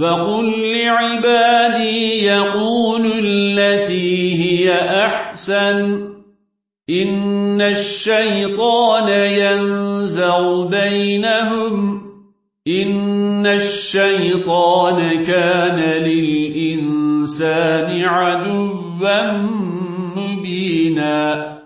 وقل لعبادي يَقُولُوا التي هي أحسن. إن الشيطان ينزغ بينهم. إن الشيطان كان للإنسان عدوا مبينا.